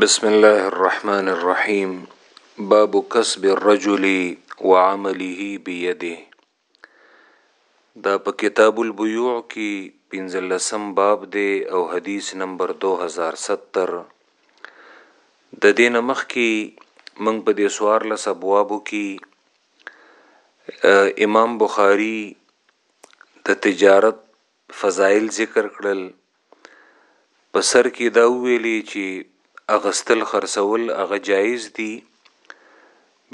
بسم الله الرحمن الرحیم باب کسب الرجل وعمله بيده دا په کتاب البيوع کې 15 باب دی او حدیث نمبر 2070 د دین مخ کې موږ په دې سوار لس ابوابو کې امام بخاری د تجارت فضایل ذکر کړل په سر کې دا وویلې چې اغستل خرڅول هغه جایز دي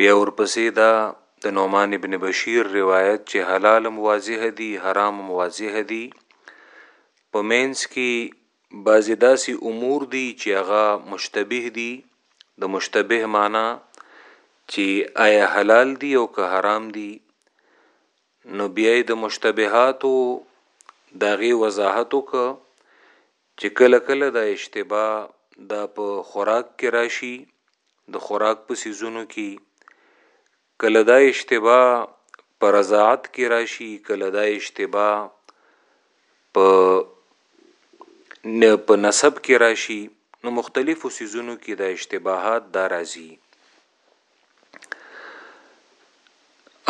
بیا ورپسې دا د نعمان ابن بشیر روایت چې حلال واضح دي حرام واضح دي په مینس کې بعضی داسې امور دي چې هغه مشتبه دي د مشتبه معنی چې آیا حلال دي او که حرام دي نو بیا یې د مشتبهاتو د هغې وضاحت وکړ چې کله کله دا اشتباه دا په خوراک کې راشي د خوراک په سیزونو کې کله دا اشتباه په رضاعت کې راشي کله دا اشتباه په نه په نسب کې راشي نو مختلفو سيزونو کې د اشتباهات دا راځي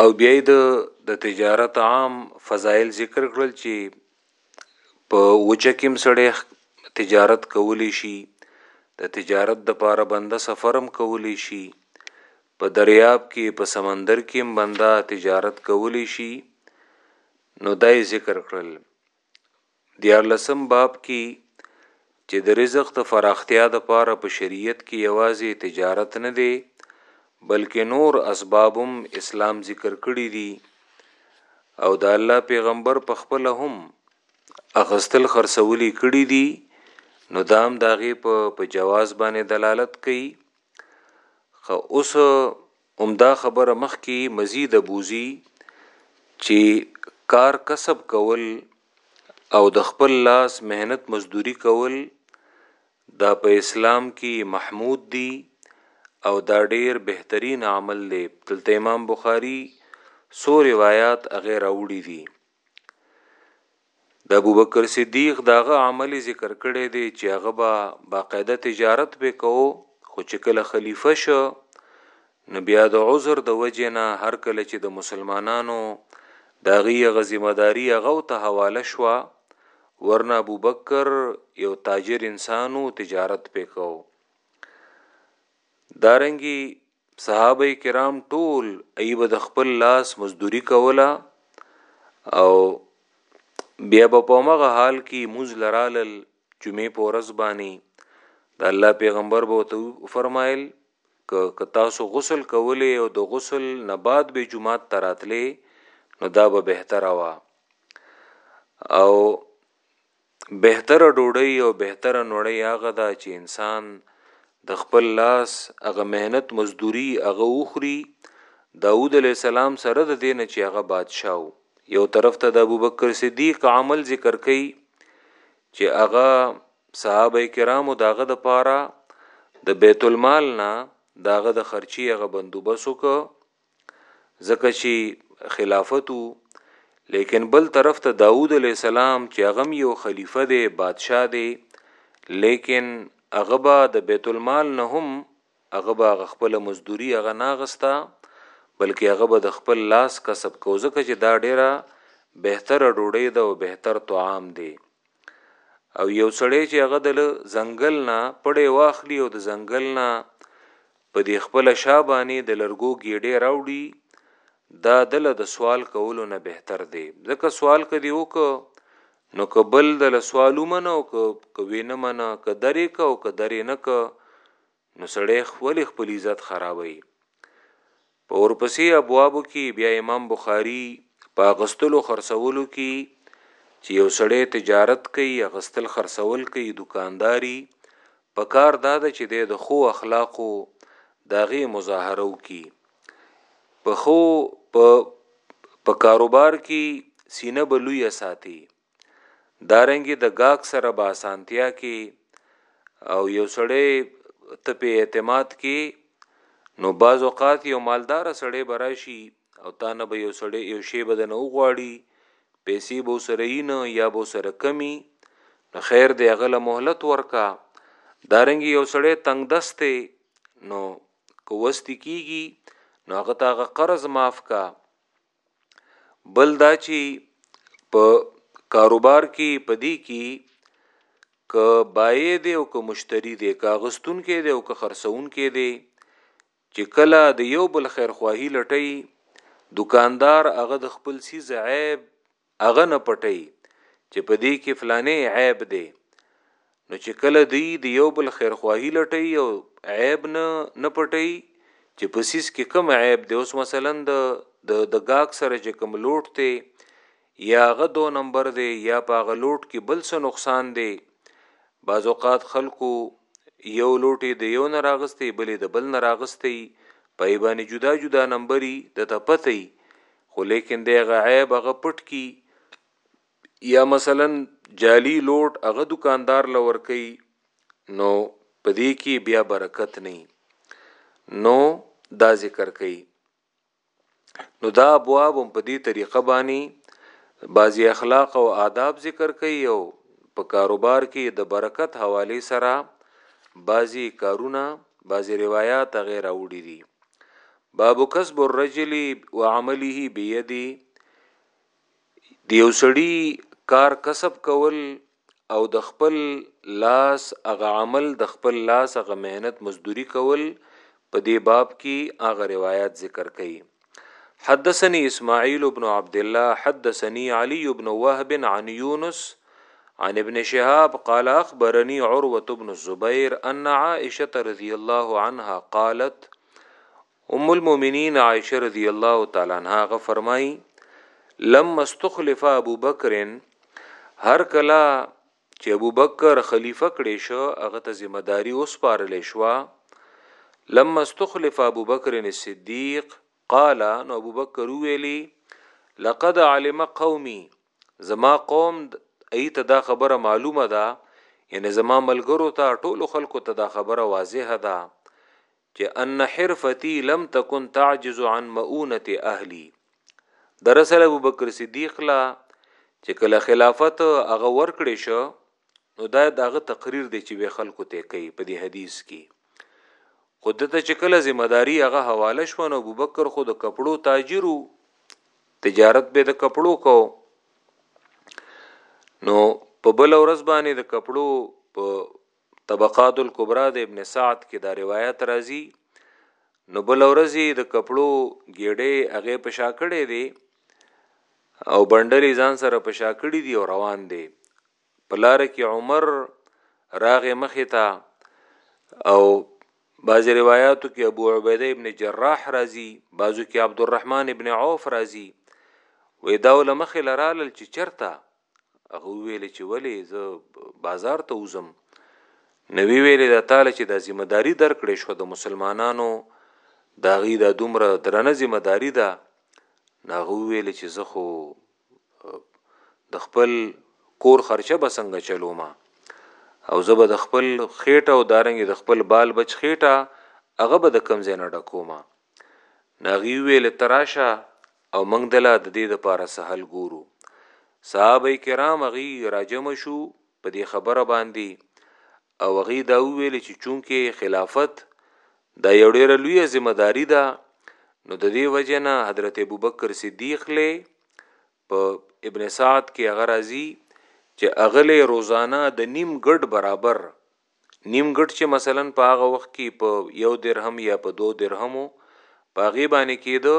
او بیا د د تجارت عام فضایل ذکر کړل چې په وچه کې سړی تجارت کولی شي د تجارت د پاره بنده سفرم کولی شي په دریاب کې په سمندر کې بنده تجارت کولی شي نو دای ذکر کړل دیارلسم باب کی چه د رزق د فراختیا لپاره په شریعت کی یوازی تجارت نه دی بلکه نور اسباب هم اسلام ذکر کړی دی او د الله پیغمبر په خپله هم اخستل خرڅولی کړی دی نو دام داغه په جواز باندې دلالت کوي خو اوس همدا خبره مخکې مزيده بوځي چې کار کسب کول او د خپل لاس محنت مزدوري کول دا په اسلام کې محمود دي او دا ډېر بهترين عمل دی دلته امام بخاري څو روايات هغه راوړي دي د ابوبکر صدیق داغه عمل ذکر کړی دی چې هغه به باقاعده تجارت به کوو خو چې کله خلیفه شو نو بیا د عذر د وجې نه هر کله چې د مسلمانانو د هغې هغه ذمهداري هغه ته حواله شوه ورنه ابوبکر یو تاجر انسانو تجارت پې کوو دارنګي صحابه کرام ټول ای به د خپل لاس مزدوری کوله او بیا به په مغه حال کې موز لرالل جمعې په ورځ باندې د الله پیغمبر به تو فرمایل ک تاسو غسل کولې او د غسل نه بعد به جمعات تراتلې نو دا به بهتره وا او بهتره ډوډۍ او بهتره نوړۍ هغه ده چې انسان د خپل لاس هغه محنت مزدوري هغه وخوري داود عليه السلام سره د دې نه چې هغه بادشاه وو یو طرف ته د ابوبکر صدیق عمل ذکر کوي چې هغه صحابه کرامو داغه د پاره د بیت المال نه داغه د خرچي هغه بندوبس وکړ ځکه چې خلافت وو لیکن بل طرف ته داوود علی السلام چې هغه یو خلیفہ دی بادشاه دی لیکن هغه به د بیت المال نه هم هغه به خپل مزدوري هغه ناغستا بلکې هغه به د خپل لاس کسب کو ځکه چې دا ډیره بهتره ډوډۍ ده او بهتر طعام دی او یو سړی چې هغه د ځنګل نه پړې واخلي او د ځنګل نه په دې خپله شا بانې د لرګو ګېډې راوړي دا دله د سوال کولو نه بهتر دی ځکه سوال که دې وکړ نو که بل دله سوال ومنه او که که وې نه منه که درې که او که درې نه که نو سړی خپل خپل عزت خرابوي په ورپسې ابوابو کې بیا امام بخاري په اغستلو خرڅولو کې چې یو سړی تجارت کوي اغستل خرڅول کوي دوکانداري په کار دا ده چې د خو اخلاقو داغه مظاهره وکي په خو په په کاروبار کې سینه بلوي ساتي دارنګي د غاک سره با سانتیا کی او یو سړی ته په اعتماد کی نو باز اوقات یو مالدار سړی براشي او تا نه به یو سړی یو شی به نه وغواړي پیسې به سره نه یا به سره کمی نو خیر دی غله مهلت ورکا دارنګ یو سړی تنگ دسته نو کوستی کیږي نو هغه تاغه قرض معاف کا بل دا چې په کاروبار کې پدی کې ک بای دی او ک مشتری دی کاغستون کې دی او ک خرڅون کې دی چې کله د یو بل خیر خواهی لټی دکاندار هغه د خپل سیز عیب هغه نه پټوي چې په دې کې فلانی عیب دی، نو چې کله دوی د یو بل خیرخواهي لټوي او عیب نه نه پټوي چې په څیز کې کوم عیب دی، اوس مثلا د د د ګاک سره چې کوم لوټ دی یا هغه دو نمبر دی یا په هغه لوټ کې بل څه نقصان دی، بعض اوقات خلکو یو لوټې د یو نه راغستې بلې د بل نه راغستې پای باندې جدا جدا نمبري د ته پته خو لیکن دی هغه عیب هغه پټ کی یا مثلا جعلی لوټ هغه دکاندار لور کوي نو په دې کې بیا برکت نه نو دا ذکر کوي نو دا ابواب هم په دې طریقه باندې بعضی اخلاق او آداب ذکر کوي او په کاروبار کې د برکت حواله سره بعضی کارونه بعضی روایت غیر اوړي دي باب کسب الرجل وعمله بيده دیو سړی کار کسب کول او د خپل لاس هغه عمل د خپل لاس هغه مهنت مزدوری کول په دې باب کې هغه روایت ذکر کړي حدثني اسماعيل بن عبد الله حدثني علي بن وهب عن يونس عن ابن شهاب قال اخبرني عروه بن الزبير ان عائشه رضي الله عنها قالت ام المؤمنین عائشه رضی الله تعالی عنها غ فرمایي لم استخلف ابو بکر هر کلا چې ابو بکر خلیفہ کړي شو هغه ته ذمہ داری اوس پارل شو لم استخلف ابو بکر الصدیق قال نو ابو بکر ویلی لقد علم قومي زما قوم ئي ته دا خبره معلومه ده، يعني زما ملګرو ته، ټولو خلکو ته دا خبره واضحه ده، چي ان حرفتي لم تکن تعجز عن مؤونة اهلي، در اصل ابوبکر صديق له چي کله خلافت هغه ورکړې شو، نو دا د هغه تقرير دي چي وي خلکو ته کوي په دي حديث کي، خو ده ته چي کله ذمه داري هغه حواله شوه، نو ابوبکر خو د کپړو تاجر وو، تجارت به د کپړو کو نو په بل ورځ باندې د کپړو په طبقات الکبرى د ابن سعد کې دا روایت راځي نو بل ورځي د کپړو ګېډې هغه په شاکړې دي او بندري ځان سره په شاکړې دي او روان دي په لار کې عمر راغې مخې ته او بعض روایاتو کې ابو عبیده ابن جراح راضي بعضو کې عبدالرحمن ابن عوف راضي وې دا علماء خلرال چې چرته هغه ویل چې ولی زه بازار ته وزم نوی ویل د تعالی چې د ذمہ داری درکړې شو د مسلمانانو دا غي د دومره درنه ذمہ داری ده ناغه ویل چې زه خو د خپل کور خرچه به څنګه چلوم او زه به د خپل خېټه او دارنګ د خپل بال بچ خېټه هغه به د کم ځای نه ډکوم ناغي ویل تراشه او موږ دلا د دې د پاره سهل ګورو صحابه کرام غي راجم شو په دې خبره باندې او هغه دا ویل چې چونکه خلافت دا یو ډیره لوی ذمہ داری ده نو د دې وجنه حضرت ابوبکر صدیق له په ابن سعد کې هغه راځي چې اغله روزانه د نیم ګډ برابر نیم ګډ چې مثلا په هغه وخت کې په یو درهم یا په دو درهمو په غي باندې کېده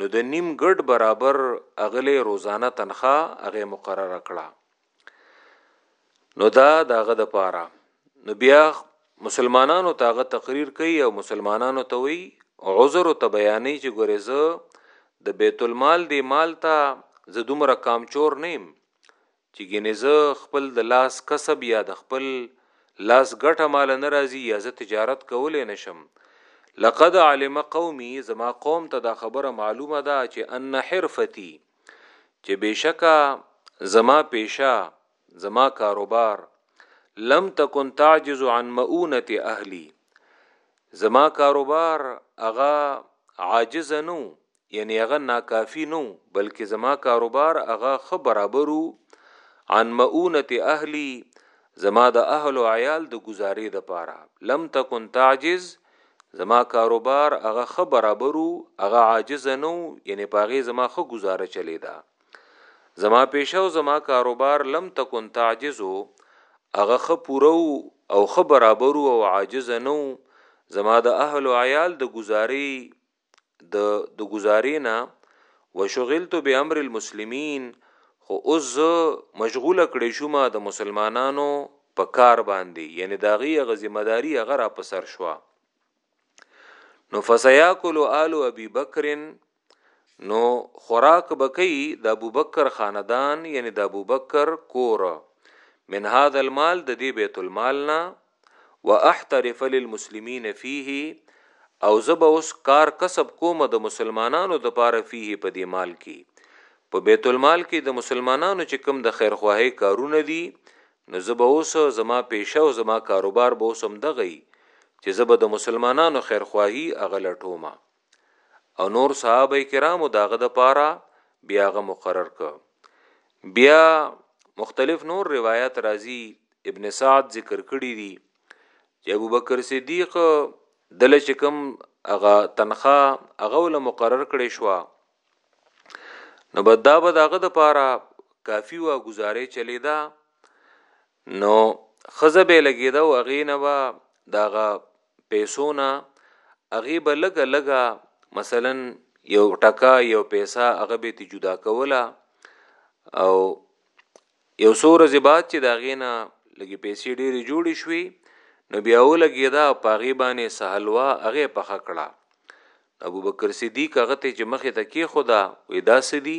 نو د نیم ګډ برابر اغله روزانه تنخواه هغه مقرره کړه نو دا داغه د پاره نو بیا مسلمانانو تاغه تقریر کوي او مسلمانانو ته وی عذر او تبیانی چې ګورې زه د بیت المال دی مال ته زه دومره کامچور نیم چې ګینې زه خپل د لاس کسب یا د خپل لاس ګټه مال نه راځي یا زه تجارت کولای نشم لقد علم قومي زما قوم ته دا خبره معلومه ده چې ان حرفتي چې بشکا زما پیشه زما کاروبار لم تکن تعجز عن مؤونه اهلی زما کاروبار هغه عاجز نو یعنی هغه ناکافی نو بلکې زما کاروبار هغه خ برابرو عن مؤونه اهلی زما د اهل او عیال د گزارې د پاره لم تکن تعجز زما کاروبار هغه ښه برابر و، هغه عاجز نه و، یعنې په هغې زما ښه ګوزاره چلېده. زما پېشه او زما کاروبار لم تکن تعجز و، هغه ښه پوره و او ښه برابر و او عاجز نه و، زما د اهل و عیال د ګوزارې د د گزارینا وشغلت بامر المسلمین خو اوس زه مشغوله کړې شوم د مسلمانانو په کار باندې یعنی داغي غ ذمہ داری هغه را په سر شو نو فسیاکل آل ابي بکر نو خوراک بکی د ابوبکر خاندان یعنی د ابوبکر کور من هاذ المال د دې بیت المال نه واحترف للمسلمین فیه او زه به اوس کار کسب کوم د مسلمانانو د پاره فیه په دې مال کې په بیت المال کې د مسلمانانو چې کوم د خیرخواهی کارونه دي نو زه به اوس زما پیشه او زما کاروبار به اوس هم دغی چې زه به د مسلمانانو خیرخواهی اغه لټومه او نور صحابه کرامو داغه د پاره بیا غ مقرر ک بیا مختلف نور روایت راځي ابن سعد ذکر کړی دي چې ابو بکر صدیق دل چې کوم هغه تنخوا هغه ول مقرر کړی شو نو بدا به داغه د پاره کافی وا گزارې چلی دا نو ښځه به لګیده او هغې نه به د هغه پیسو نه هغې به لږه لږه مثلا یو ټکا یو پیسه هغه به تی جدا کوله او یو څو ورځې بعد چې دا غینا لګي پیسې ډېری جوړې شوې نو بیا ولګي دا پاغي باندې سهلوا هغه پخ کړه ابوبکر صدیق هغه ته چې مخې ته کېښوده وې دا څه دي؟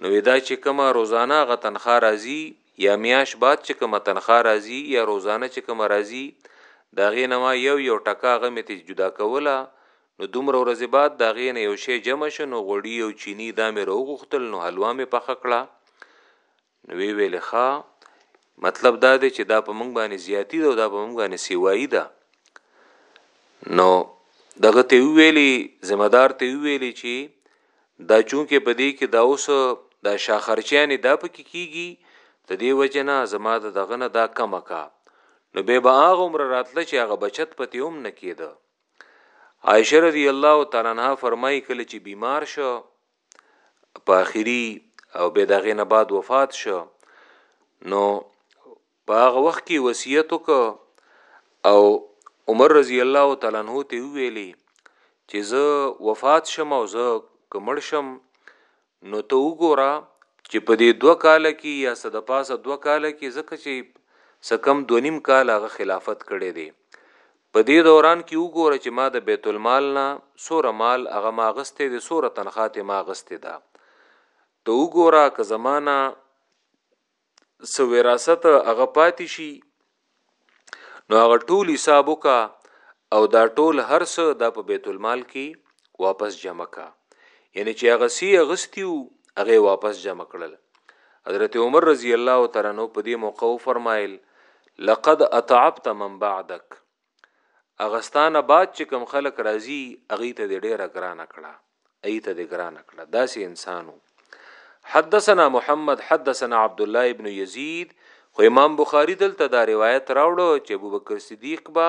نو وې دا چې کومه روزانه هغه تنخوا راځي یا میاشت بعد چې کومه تنخوا راځي یا روزانه چې کومه راځي د هغې نه ما یو یو ټکه هغه مې ته جدا کوله نو دومره ورځې بعد د هغې نه یو شی جمع شو نو غوړي او چیني دا مې راوغوښتل نو حلوا مې پخه کړه نو وی ویل ښا مطلب دا دی چې دا په موږ باندې زیاتی ده او دا په موږ باندې سیوایی ده نو دغه ته ویلی ذمہ دار ته ویلی چې دا چونکه په دې کې دا اوس دا شاخرچیانی دا پکې کیږي ته دی وجنا زما د دغه نه دا کم کا نو به به هغه عمر راتله چې هغه بچت پتی هم نه کیده عائشه رضی الله تعالی عنها فرمایي کله چې بیمار شو په اخیری او به دغه نه بعد وفات شو نو په هغه وخت کې وصیت وک او عمر رضی الله تعالی عنہ ته ویلي چې زه وفات شم او زه کمړ شم نو ته وګوره چې په دې دوه کال کې یا صد پاسه دوه کال کې زکه چې سکم دونیم کال هغه خلافت کړي دي په دې دوران کې وګوره چې ما د بیت المال نه څوره مال هغه ما غسته دې څوره تنخواه تې ما غسته ده ته وګوره که زمانہ سو وراثت هغه پاتې شي نو هغه ټول حساب وکا او دا ټول هرڅه د په بیت المال کې واپس جمع کا یعنی چې هغه سی اغستی وو هغه واپس جمع کړل حضرت عمر رضی الله تعالی عنہ په دې موقع فرمایل لقد اتعبت من بعدک اغستانه بعد چې کم خلک راضی اغه ته دې ډیره ګران کړه ای ته دې ګران کړه داسې انسانو حدثنا محمد حدثنا عبد الله ابن يزيد خو امام بخاری دلته دا روایت راوړو چې ابوبکر صدیق با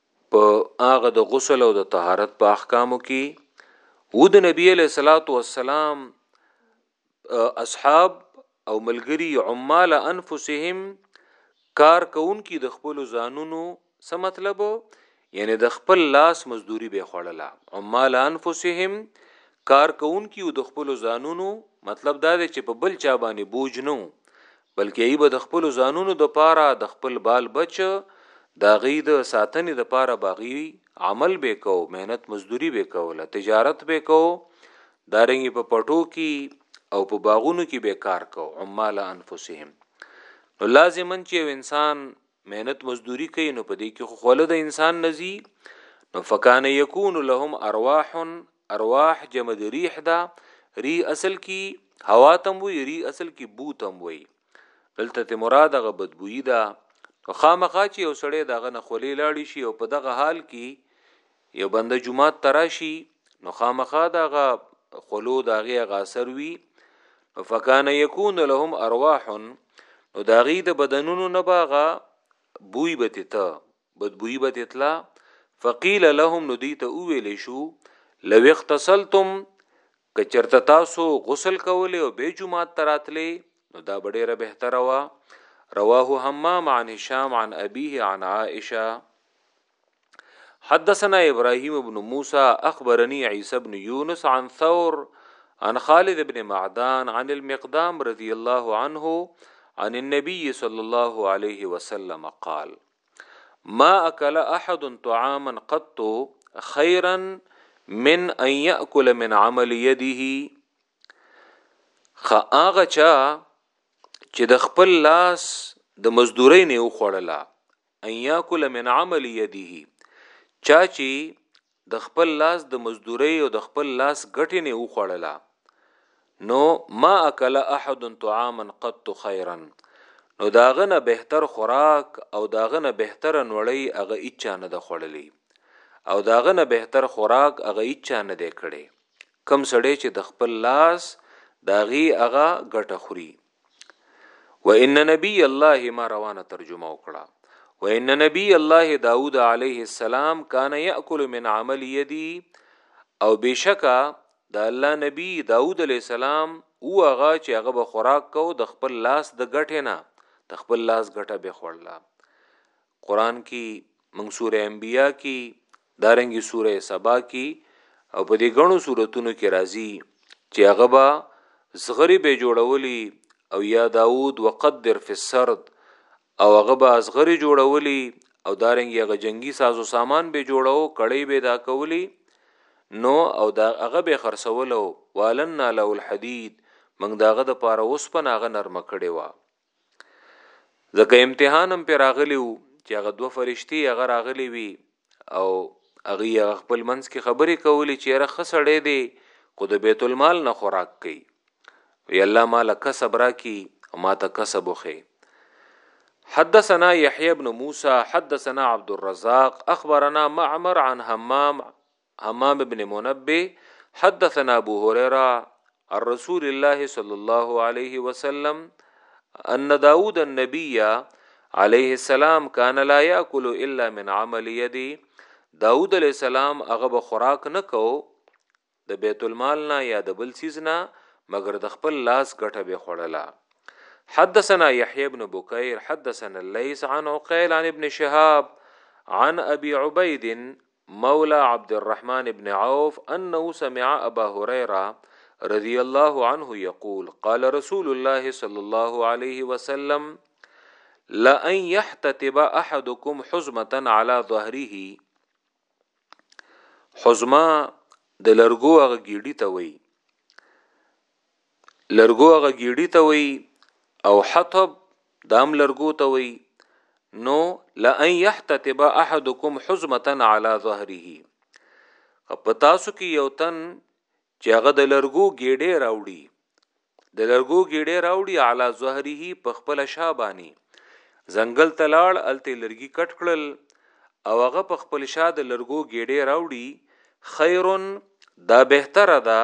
په هغه د غسل او د طهارت په احکامو کې و د نبی علیہ الصلات والسلام اصحاب او ملګری عمال انفسهم کار کوونکي د خپل ځانونو څه مطلب یعنی د خپل لاس مزدوري به خړله عمال انفسهم کار کوونکي د خپل ځانونو مطلب دا دی چې په بل چا باندې بوج نه بلکه هغوی به د خپلو ځانونو دپاره د خپل بال بچ د هغوی د ساتنې دپاره به هغوی عمل به کوو، محنت مزدوري به کوله، تجارت به کوو، دارنګه په پټو کې او په باغونو کې به کار کوو، عمال انفسهم نو لازما چې یو انسان محنت مزدوري کوي نو په دې کې خو خوله د انسان نزي نو فکان یکون لهم ارواح ارواح جمع د ریح ده ریح اصل کی هوا تم وی ریح اصل کی بو تم وی دلته ته مراد هغه بدبوئی ده نو خامخا چې یو سړی دغه نه خولې لاړی شي او په دغه حال کې یو بنده جمعات تراشي نو خامخا دغه خلو دغه غاثر وی فکان یکون لهم ارواح نو داغي د بدنونو نه باغه بوی به ته بدبویی به ته تله فقیل لهم نو دوی ته وویل شو لو اغتسلتم که چرته تاسو غسل کولی او به جمعات ته راتلی نو دا به ډېره بهتره وه رواه همام عن هشام عن ابيه عن عائشه حدثنا ابراهيم بن موسى اخبرني عيسى بن يونس عن ثور عن خالد بن معدان عن المقدام رضي الله عنه عن النبي صلى الله عليه وسلم قال ما اکل احد طعاما قط خيرا من ان ياكل من عمل يده خا هغه چا چې د خپل لاس د مزدوري نه وخړله ان ياكل من عمل يده چا چې د خپل لاس د مزدورۍ او د خپل لاس ګټې نه وخوړله نو ما اکل احد طعاما قط خیرا نو داغه نه بهتر خوراک او داغه نه بهتر نوړی هغه اچا نه د خوړلی او داغه نه بهتر خوراک هغه اچا نه دی کړي کم سړی چې د خپل لاس داغي هغه ګټه خوري وان نبی الله ما روانه ترجمه وکړه وان نبی الله داوود علیه السلام کان یاکل من عمل یدی او بشکا د الله نبی داوود علیه السلام او هغه چې هغه به خوراک کو د خپل لاس د غټه نه د خپل لاس غټه به خورلا قران کی موږ سوره انبیاء کی دارنګي سوره سبا کی او په دې غنو سوراتونو کې راځي چې هغه با زغری به جوړولی او یا داوود وقدر فی السرد او هغه به زغری جوړولی او دارنګي هغه جنگي سازو سامان به جوړاو کړي به دا کولی نو او دا هغه به خرڅولو والنا له الحديد موږ داغه د پاره اوس په ناغه نرم کړي وا ځکه امتحان هم پر راغلی وو چې هغه دوه فرشتي هغه راغلی وي او هغه هغه خپل منځ کې خبرې کولې چې هغه خسړې دی خو د بیت المال نه خوراک کوي وی الله مال کسب را کی او ما ته کسب وخی حدثنا يحيى بن موسى حدثنا عبد الرزاق اخبرنا معمر عن همام همام ابن منبه حدثنا ابو هريره عن رسول الله صلى الله عليه وسلم ان داود النبي عليه السلام كان لا ياكل الا من عمل يدي داود عليه السلام هغه به خوراک نه کو د بیت المال نه یا د بل سیز نه مگر د خپل لاس ګټه به خړله حدثنا يحيى بن بكير حدثنا الليث عن عقيل عن ابن شهاب عن ابي عبيد مولا عبدالرحمن بن عوف انه سمع ابا هريره رضي الله عنه يقول قال رسول الله صلى الله عليه وسلم لأن يحتتب احدكم حزمه على ظهره حزمه د لرګو هغه ګیډی ته وای لرګو هغه ګیډی ته وی او حطب دام لرګو ته وی نو لئن يحتتب احدكم حزمتا على ظهره په تاسو کې یو تن چې هغه د لرګو ګیډه راوړي د لرګو ګیډه راوړي على ظهره په خپل شابانی زنګل تلاړ الته لرګي کټ کړل او هغه په خپل شاد لرګو ګیډه راوړي خیر دا بهتره ده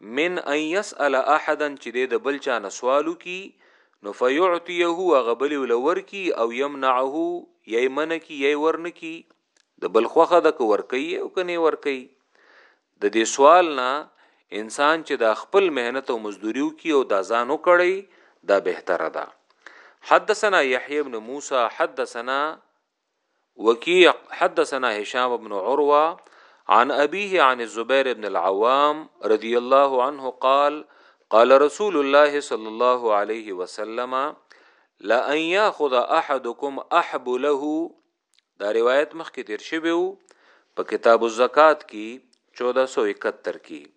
من ان يسأل احدا چې دی د بل چا نه سوالو کی نو فیعطیه هغه بل ولور کی او یمنعه یی من کی یی ورن کی د بل خوخه د کور کوي او کني ور کوي د دې سوال نه انسان چې د خپل مهنت او مزدوریو کی او دا ځانو کړی دا بهتره ده حدثنا يحيى بن موسى حدثنا وكيع حدثنا هشام بن عروة عن أبيه عن الزبير بن العوام رضي الله عنه قال قال رسول الله صلى الله عليه وسلم لأن يأخذ أحدكم أحب له دا روایت مخکې تیر شوی وو په کتاب الزکات کې 1471 کې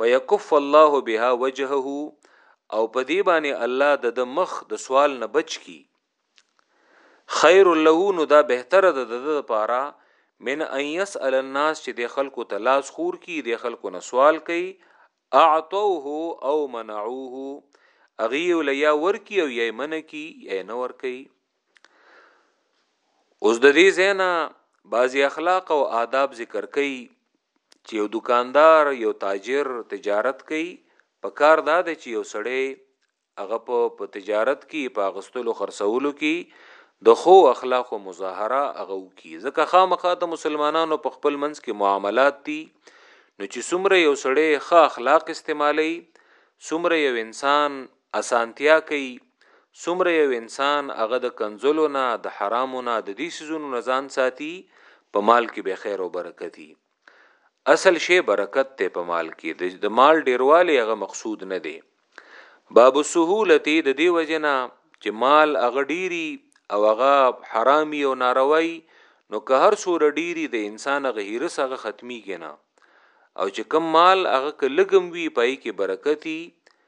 فیکف الله بها وجهه او په دې باندې الله د د مخ د سوال نه بچ کی خیر له نو دا بهتره ده د لپاره من ان يسأل الناس چې د خلکو ته لاس خور کی د خلکو نه سوال کوي اعطوه او منعوه اغي ولیا ورکی او یې من کی یې نه ور کوي اوس د دې زینا بعضی اخلاق او آداب ذکر کوي چې یو دکاندار یو تاجر تجارت کوي په کار دا دی چې یو سړی هغه په تجارت کې په غستلو خرڅولو کې د خو اخلاق او مظاهره هغه کی ځکه خامخا د مسلمانانو په خپل منځ کې معاملات دي نو چې څومره یو سړی ښه اخلاق استعمالي څومره یو انسان اسانتیا کوي، څومره یو انسان هغه د کنځلو نه، د حرامو نه، د دې څیزونو نه ځان ساتي، په مال کې به خیر او برکت وي. اصل شی برکت دی په مال کې، د مال ډیروالی هغه مقصود نه دی. باب السهولة د دې وجې نه چې مال هغه ډیر وي او هغه حرام وي او ناروا وي، نو که هر څوره ډیر وي د انسان هغه حرص هغه ختمیږي نه او چې کوم مال هغه که لږ هم وي په هغه کې برکت وي،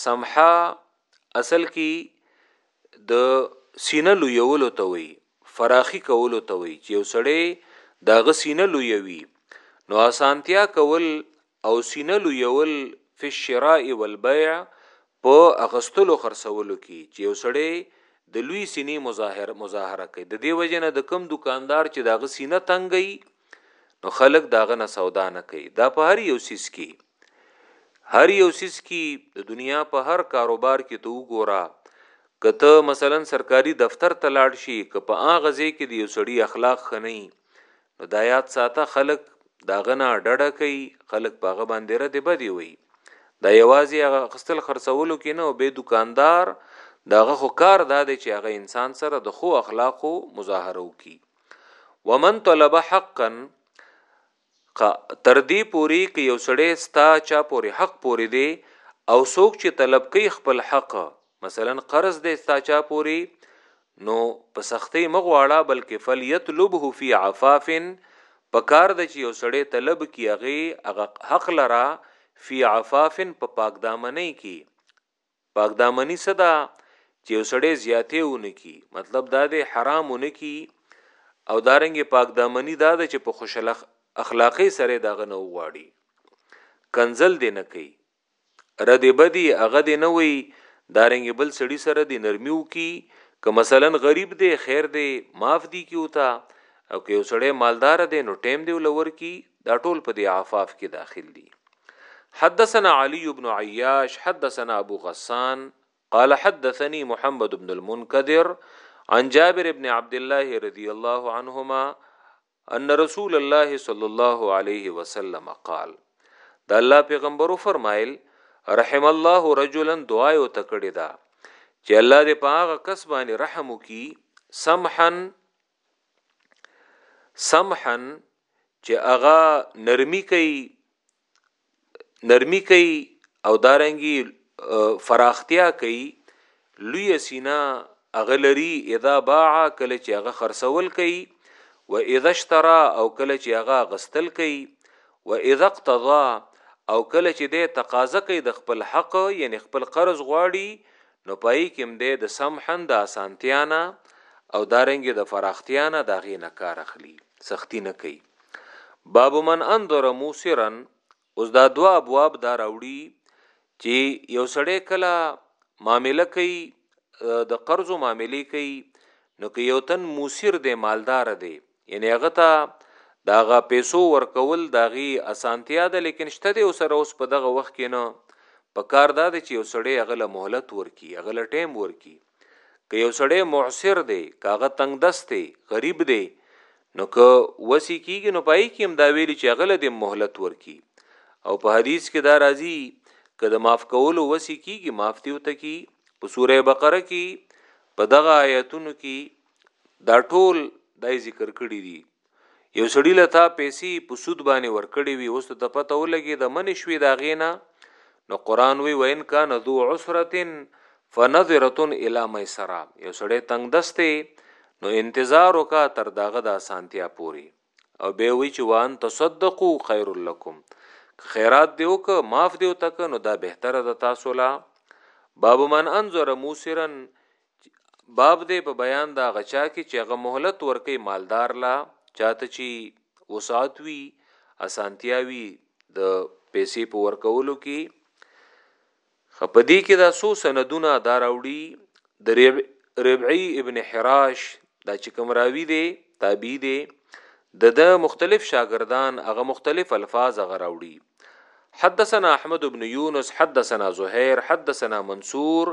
سمحه اصل کې د سینه لویولو ته وي فراخي کولو ته وي چې یو سړی دا غ سینه لویوي نو اسانتیا کول او سینه لویول فی الشراء والبيع په اغستلو خرڅولو کې چې یو سړی د لوی سینې مظاهر مظاهره کوي د دې وجنه د کم دکاندار چې داغه سینه تنګي نو خلک داغه نه سودا نه کوي دا په هر یو سیس کې هر یو سیس کی د دنیا په هر کاروبار کې ته وګوره که ته مثلا سرکاري دفتر ته لاړ شي که په هغه ځای کې د یو سړي اخلاق ښه نه نو دا یاد ساته خلک دا غنه ډډه کوي خلک په هغه باندې را دی بدی وي دا یوازې هغه خستل خرڅولو کې نه او به دکاندار داغه خو کار دا دی چې هغه انسان سره د خو اخلاقو مظاهره وکي ومن طلب حقا خه تر دې پورې که یو سړی ستا چا پورې حق پورې دی او څوک چې طلب کوي خپل حق مثلا قرض دی ستا چا پورې نو په سختۍ مغواړه بلکې فلیطلبه فی عفاف په کار د چې یو سړی طلب کی هغه هغه حق لرا فی عفاف په پاک دامنۍ کې پاکدامنی څه ده چې یو سړی زیاتې ونه کی مطلب دا دی حرام ونه کی او دارنګ پاکدامنی دا ده چې په خوشلخ اخلاقی سره داغه نه وغواړي کنزل دی نه کوي رد بدی هغه دی نه وي دارنګ بل سړی سره دی نرمیو کی که مثلا غریب دی خیر دی معاف دی کیو تا او که یو سړی مالدار دی نو ټیم دی ولور کی دا ټول په دې عفاف کې داخل دي حدثنا علي بن عياش حدثنا ابو غسان قال حدثني محمد بن المنكدر عن جابر بن عبد الله رضي الله عنهما ان رسول الله صلی الله علیه وسلم قال دا الله پیغمبر فرمایل رحم الله رجلا دعا یو تکړه دا چې الله دې په هغه کس باندې رحم وکي سمحن سمحا چې هغه نرمي کوي نرمي کوي او دارنګي فراختیا کوي لوی سینا هغه لري اذا باع کله چې هغه خرڅول کوي و اذا اشترى او کله چې هغه غستل کوي و اذا اقتضى او کله چې د تقاضا کوي د خپل حق یعنی خپل قرض غواړي نو په هغې کې هم دی د سمحا د اسانتیا نه او دارنګې د فراختیا نه د هغې نه کار اخلي، سختي نه کوي. باب من انذر موسرا، اوس دا دوه ابواب دا راوړي چې یو سړی کله معامله کوي د قرضو معاملې کوي نو که یو تن موسر دی مالدار دی یعنی هغه ته د هغه پیسو ورکول د هغې اسانتیا ده لیکن شته دی ورسره اوس په دغه وخت کې نه په کار دا دی چې یو سړی هغه له مهلت ورکي هغه له ټایم ورکي که یو سړی معسر دی که هغه تنګ دست دی غریب دی نو که وسی کیږي نو پای کې هم دا ویلي چې هغه له دې مهلت ورکي او په حدیث کې دا راځي که د معاف کولو وسی کیږي معاف دی وته کی په سوره بقره کې په دغه آیاتونو کې دا ټول دای ذکر کړی دی یو سړی له تا پیسې په سود باندې ورکړی وي اوس ته پته ولګي د من شوي دا غینا نو قران وی وین کان ذو عسره فنظره الی میسره یو سړی تنگ دسته نو انتظار وکا تر داغه د اسانتیا پوری او به وی چې وان تصدقوا خیر لکم خیرات دیو که معاف دیو تک نو دا بهتره د تاسو لا باب من انظر موسرن چی باب دی په بیان د هغه چا کی چی هغه مهلت ورکوی مالدار له چاته چی وسعت وی اسانتیا وی د پیسی په ورکولو کی خه په دی کی دا څو سندونه دا راوړی د ربعی ابن حراش دا چی کوم راوی دی تابعی دی د د مختلف شاګردان هغه مختلف الفاظ هغه راوړی حدثنا احمد بن یونس حدثنا زهیر حدثنا منصور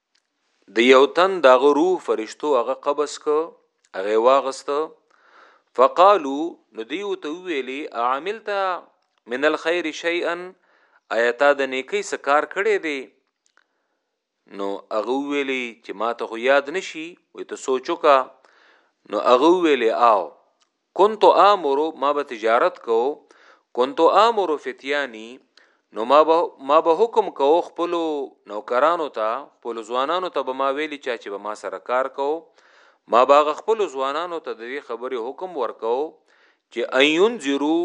د یو تن دغه روح فرشتو هغه قبض کو هغه واغست فقالو نو دیو ته ویلی عملت من الخير شيئا ایتا د نیکی سکار کړي دی نو هغه ویلی چې ما ته خو یاد نشي وې ته سوچو کا نو هغه ویلی آو کنت آمرو ما به تجارت کو کنت آمرو فتیانی نو ما به ما به حکم کو خپل نوکرانو ته خپل ځوانانو ته به ما ویلی چا چې به ما سره کار کو ما باغ خپل ځوانانو ته د دې خبرې حکم ورکو چې ايون زیرو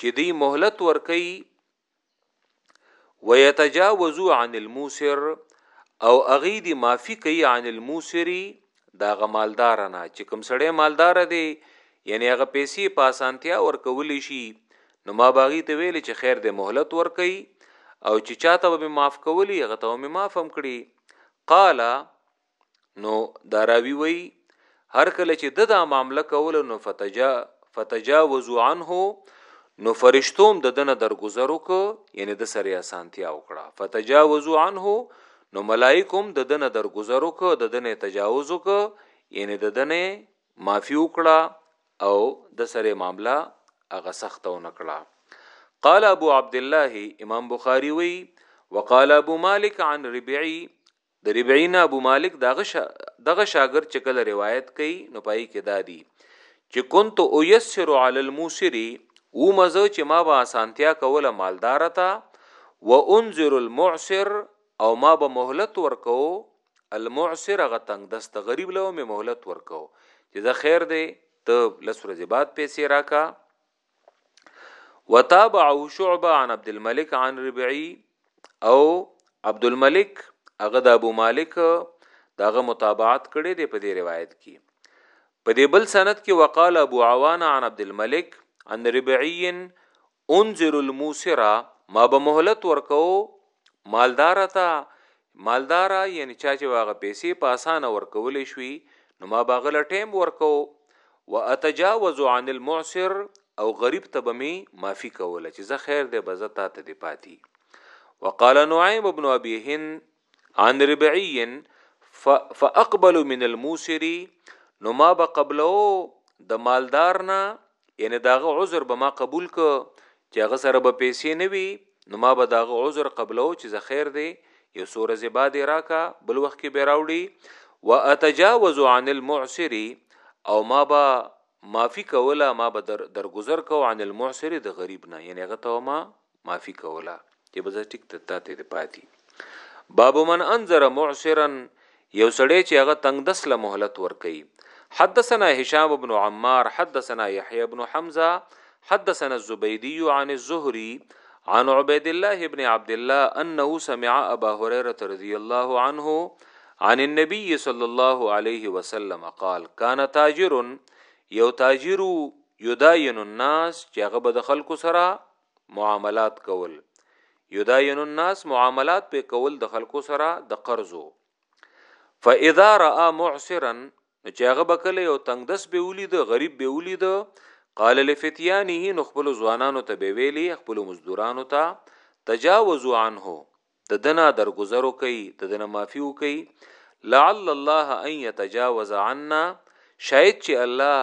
چې دی مهلت ورکي ويتجاوزو عن الموسر او اغي دی معافي کوي عن الموسری دا غمالدار نه چې کوم سړی مالدار دی یعنی هغه پیسې په اسانتیا ورکول شي نو ما باغی ته ویل چې خیر د مهلت ورکي او چې چاته به معاف کولی هغه ته مې معاف هم کړي قال نو دا راوی وی هر کله چې د دا معامله کوله نو فتجا فتجاوزوا عنه نو فرشتوم د دنه درگذر وک یعنی د سره اسانتیا وکړه فتجاوزوا عنه نو ملائکوم د دنه درگذر وک د دنه تجاوز وک یعنی د دنه معافی وکړه او د سره معامله هغه سخت او نکړه قال ابو عبد الله امام بخاری وی وقال ابو مالک عن ربعی د ربعي نه ابو مالک دغه شاګرد چې کله روایت کوي نو پای کې دا دي چې كنت ايسر على الموسر وم زه چې ما به اسانتیا کوله مالدار ته و انذر المعسر او ما به مهلت ورکو المعسر غ تنگ دست غریب له مې مهلت ورکو چې دا خیر دی ته لس ورځې بعد پیسې راکا وتابعه شعبه عن عبد الملك عن ربعي او عبد الملك هغه د ابو مالک دغه متابعت کړي دی په دې روایت کې په دې بل سند کې وقال ابو عوانه عن عبد الملك عن ربعي انذر الموسرا ما به مهلت ورکو مالدار ته مالدار یعنی چا چې واغه پیسې په اسانه ورکولې شوي نو ما باغله ټیم ورکو و اتجاوز عن المعسر او غریب ته به می معافي کوله چې زه خیر دی به زه تا ته دی پاتی وقال نعیم ابن ابي هند عن ربعي فاقبل من الموسر نو ما به قبلو د مالدار نه یعنی داغه عذر به ما قبول ک چې هغه سره به پیسې نه وي نو ما به داغه عذر قبلو چې زه خیر دی یو سور زبا دی راکا بل وخت کې به راوړي واتجاوز عن المعسر او ما با معافي کوله ما به در درگذر کو عن المعسر د غریب نه یعنی هغه ته ما معافی کولا چې بزه ټیک ته تاته د پاتی باب من انذر معسرا یو سړی چې هغه تنگ دس له مهلت ور کوي حدثنا هشام بن عمار حدثنا يحيى بن حمزه حدثنا الزبيدي عن الزهري عن عبيد الله بن عبد الله انه سمع ابا هريره رضي الله عنه عن النبي صلى الله عليه وسلم قال كان تاجر یو تاجر یداین الناس چې هغه به د خلکو سره معاملات کول یداین الناس معاملات په کول د خلکو سره د قرضو فاذا را معسرا چې هغه بکله یو تنگ دس به ولید غریب به ولید قال لفتيانه نو خپل ځوانانو ته به ویلي خپل مزدورانو ته تجاوزوا عنه د ده نه درګذر وکړئ، د ده نه معافي وکړئ، لعل الله ان يتجاوز عنا، شاید چې الله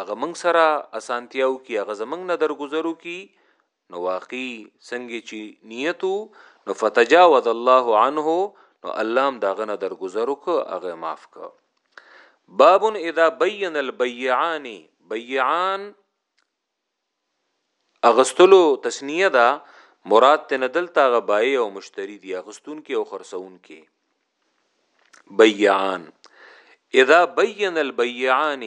هغه موږ سره اسانتیا وکړي، هغه زموږ نه درګذر وکړي، نو واقعي څنګه چې نیت وو، نو فتجاوز الله عنه، نو الله هم د هغه نه درګذر وکړ، هغه یې معاف کړ. باب اذا بین البیعان، بیعان اغستلو تثنیه ده مراد تنه دلته هغه بای او مشتری دی اغستون کې او خرڅون کې بیعان اذا بین البیعان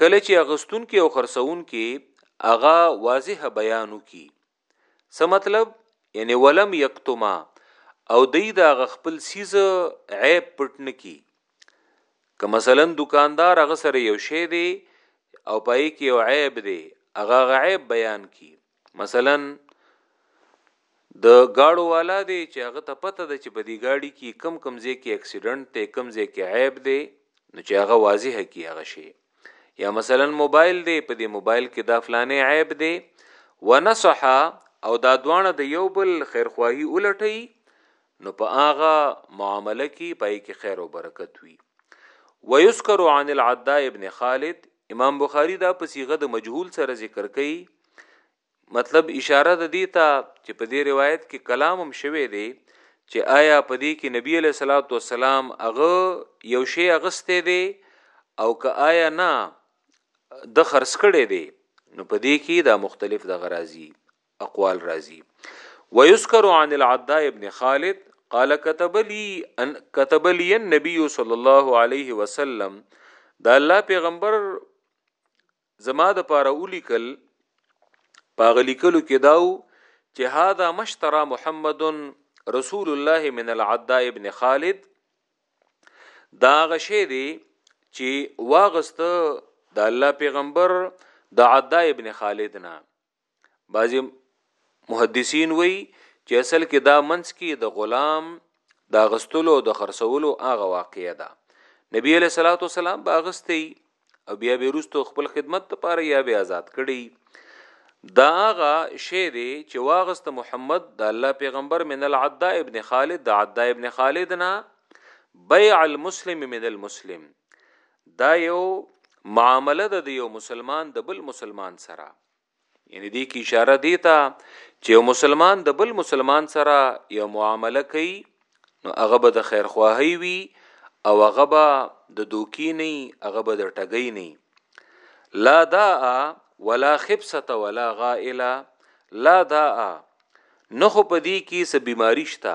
کله چې اغستون کې او خرڅون کې اغا واضح بیانو کې څه مطلب یعنی ولم یکتما او دی دا غ خپل سیز عیب پټ نکی که مثلا دکاندار هغه سره یو شی دی او پای کې یو عیب دی هغه غ عیب بیان کی مثلا د گاړو والا دی چې هغه ته پته ده چې په دې گاډي کې کم کم ځای کې اکسیډنټ ته کم ځای کې عیب دی نو چې هغه واضح کی هغه شی یا مثلا موبایل دی په دې موبایل کې دا فلانه عیب دی ونصح او دا دوانه د یو بل خیرخواهی ولټي نو په هغه معامله کې پای کې خیر او برکت وي ويذكر عن العداء ابن خالد امام بخاری دا په صيغه د مجهول سره ذکر کوي مطلب اشاره د دې ته چې په دې روایت کې کلام هم شوی دی چې آیا په دې کې نبی علیہ الصلوۃ والسلام هغه یو شی اغسته دی او که آیا نه د خرڅ کړي دی نو په دې کې دا مختلف د غرازي اقوال راځي ويذكر عن العداء ابن خالد قال كتب لي ان كتب لي النبي صلى الله عليه وسلم دا الله پیغمبر زما د پاره ولیکل په هغه لیکلو کې دا و چې هاذا مشترا محمد رسول الله من العداء ابن خالد دا غشې دی چې واغسته د الله پیغمبر د عداء ابن خالد نه بعضی محدثین وی چې اصل کې دا منس کې د غلام دا غستلو د خرڅولو هغه واقعې ده نبی علیہ الصلوۃ والسلام باغستی او بیا به روستو خپل خدمت لپاره یا به آزاد کړي دا هغه شی دی چې واغست محمد د الله پیغمبر من العدا ابن خالد د عدا ابن خالد نه بیع المسلم من المسلم دا یو معامله ده د یو مسلمان د بل مسلمان سره یعنی دې کې اشاره دی ته چې یو مسلمان د بل مسلمان سره یو معامله کوي نو هغه به د خیر خواهی وي او هغه به د دوکي نه هغه به د ټګي نه لا دا ولا خبسه ولا غائلا لا دا نه خو پدی کې س بیماری شتا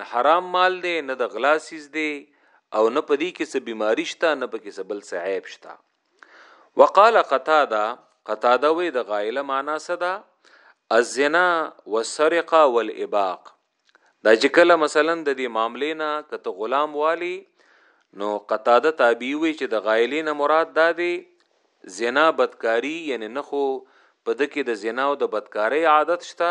نه حرام مال دی نه د غلا څیز دی او نه په دې کې څه بیماری شته نه پکې څه بل څه عیب شته وقال قتاده قتاده وی د غایله معنا څه ده الزنا والسرقه والاباق دا چې کله مثلا د دې معاملې نه کته غلام والی نو قطاده تابعی وی چې د غایلین مراد دا دی زنا بدکاری یعنی نخو په دکې د زنا او د بدکاری عادت شته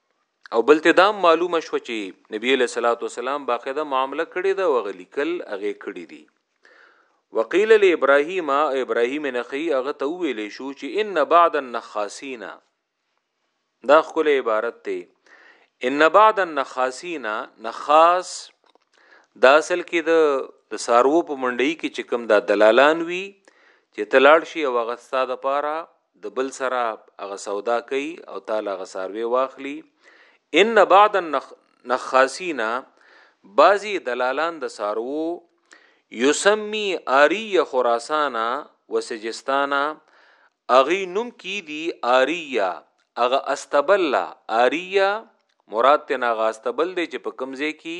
او بل ته دام معلومه شو چې نبی علیہ الصلوۃ والسلام باقاعده معامله کړې ده او غلی کل هغه کړې دي وقیل ل ابراهیم ابراهیم نخی هغه ته ویل شو چې ان بعد النخاسین دا خپل عبارت ته ان بعد النخاسین نخاس دا اصل کې د د سارو په منډي کې چې کوم دا دلالان وي چې تلاړ شي او غستا د پاره د بل سره هغه سودا کوي او تعالی هغه ساروي واخلي ان بعض النخاسینا بعضی دلالان د سارو یسمی آری خراسانا وسجستانا اغي نوم کی دی آریا اغه استبل آریا مراد تن اغه استبل دی چې په کمزې کی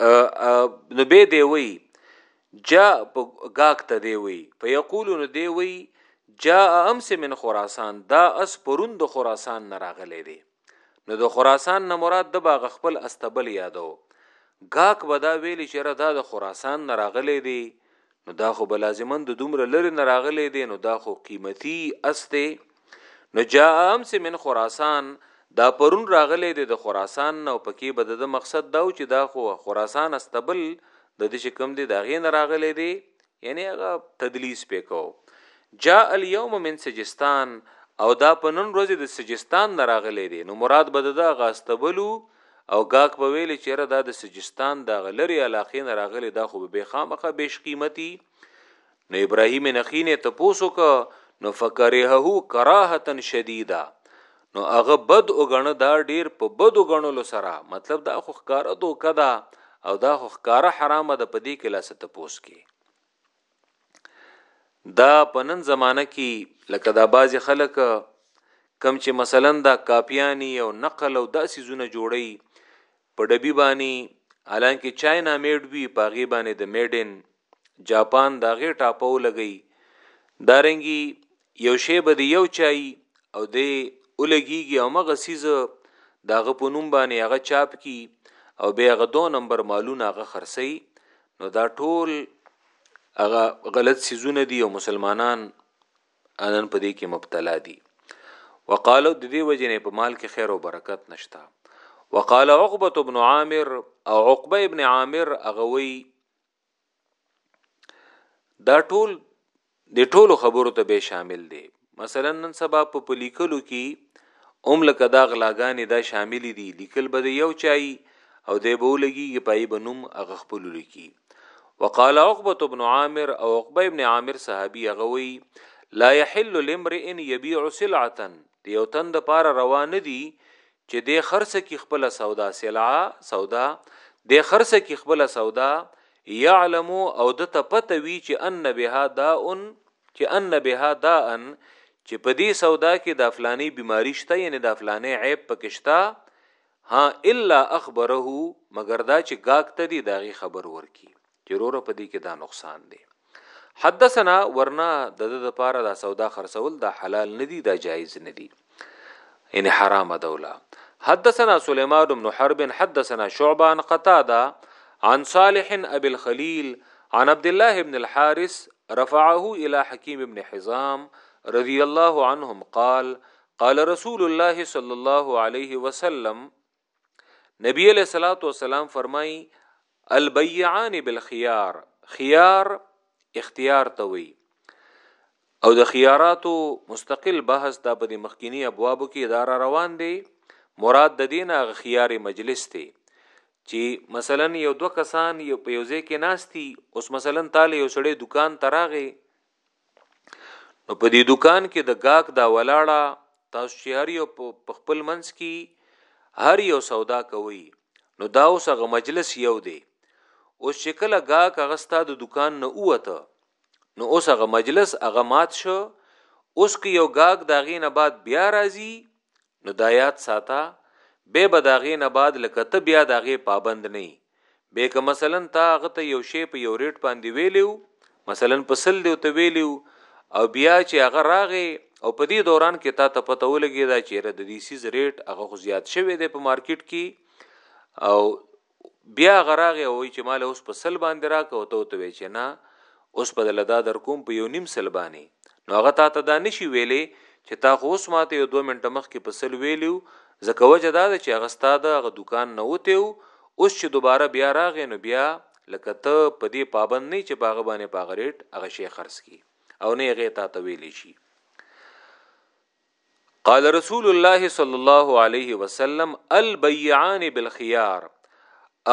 نو به دی وی جاء غاک ته دی وی فیقول نو دی وی جاء امس من خراسان دا اس پرون د خراسان نه راغلی دی نو د خراسان نه مراد د باغ خپل استبل یادو غاک ودا ویلی چې را دا د خراسان نه راغلی دی نو دا خو بلازمن د دومره لری نه راغلی دی نو دا خو قیمتي اس دی نو جاء امس من خراسان دا پرون راغلی دی د خراسان نه او پکې به د مقصد داو چې دا خو خراسان استبل د دې چې کم دی دا غې نه راغلی دی یعنی هغه تدلیس پکاو جاء اليوم من سجستان او دا په نن ورځ د سجستان نه راغلی دی نو مراد به د غاستبلو او ګاک به ویلې چې یاره دا د سجستان د هغه لرې علاقې نه راغلی دا خو به بې خامخه بېش قیمتي نو ابراهیم نخینې ته پوسو که نو فکرهه کراهتا شدیده نو هغه بد وګڼه دا ډیر په بد وګڼلو سره مطلب دا خو ښکاره دوکه ده او دا خو ښکاره حرامه ده په دې کې لاسه ته پوس کې دا په نن زمانه کې لکه دا بعضی خلک کم چې مثلا دا کاپیانی او نقل او داسې زونه جوړي په ډبی باندې الانکه چاینا میډ وی پاغي باندې د میډن جاپان دا غي ټاپو لګي دارنګي یو شی به دی یو چای او دی ولګیږي او مغه سیز داغه په نوم باندې هغه چاپ کی او بیا هغه دو نمبر مالونه هغه خرڅي نو دا ټول هغه غلط سيزونه دي او مسلمانان انن په دې کې مبتلا دي وقالو د دې وجنې په مال کې خیر او برکت نشتا وقال عقبه ابن عامر او عقبه ابن عامر اغوي دا ټول د ټولو خبرو ته به شامل دي مثلا نن سبا په پلیکلو کې اوم لکه دا غلاګانې دا شامل دي لیکل به یو چای او دی به لګي پای بنوم هغه خپل لیکي وقال عقبه ابن عامر او عقبه ابن عامر صحابي هغه وی لا يحل لامرئ يبيع سلعه یو تند پار روان دي چې دی خرڅ کی خپل سودا سلعه سودا دی خرڅ کی خپل سودا يعلم او د ته پته وی چې ان بها داء چې ان بها داء چې په دې سودا کې د فلانی بیماری شته یعنی د فلانی عیب پکشتا ها الا اخبره مگر دا چې گاک ته دی داغي خبر ورکی جروره په دې کې دا نقصان دی حدثنا ورنا د د لپاره دا سودا خرڅول دا حلال ندي دا جایز ندي ان حرام دولا حدثنا سليمان بن حرب حدثنا شعبه عن قتاده عن صالح ابي الخليل عن عبد الله بن الحارث رفعه الى حكيم بن حزام رضي الله عنهم قال قال رسول الله صلى الله عليه وسلم نبی علیہ الصلوۃ والسلام فرمایي البيعان بالخيار خيار اختیار ته وي او د خياراتو مستقل بحث دا په مخکینی ابوابو کې اداره روان دی مراد د دینه خيار مجلس دی چې مثلا یو دو کسان یو په یوځای کې ناشتي اوس مثلا تاله یو سړی دکان تراغه نو په دې دکان کې د گاک دا ولاړه تاسو چې هر یو په خپل منځ کې هر یو سودا کوي نو دا اوس هغه مجلس یو دی اوس چې کله گاک هغه ستا د دکان نه اوته نو اوس هغه مجلس هغه مات شو اوس که یو گاک دا غینه بعد بیا راځي نو دا یاد ساته بیا به د هغې نه بعد لکه ته بیا د هغې پابند نه یې بیا که مثلا تا هغه ته یو شی په یو ریټ باندې ویلی و مثلا په سل دی ورته ویلی و او بیا چې هغه راغی او په دې دوران کې تا ته پته ولګېده چې یاره د دې څیز ریټ هغه خو زیات شوی دی په مارکیټ کې او بيا هغه راغی او وي چې ماله اوس په سل باندې راکه او ته ته وي چې نه اوس په دله دا در کوم په یو نیم سل باندې نو هغه تا ته دا نشي ویلې چې تا خو اوس ماته یو دوه منټه مخ کې په سل ویلیو ځکه وجه دا ده چې هغه ستا د هغه دکان نه وته اوس چې دوباره بیا راغی نو بیا لکه ته په دې پابند نه چې پاغه باندې پاغه ریټ هغه شی خرڅ کی او نه هغه تا ته ویلې شي قال رسول الله صلی الله علیه وسلم البيعان بالخيار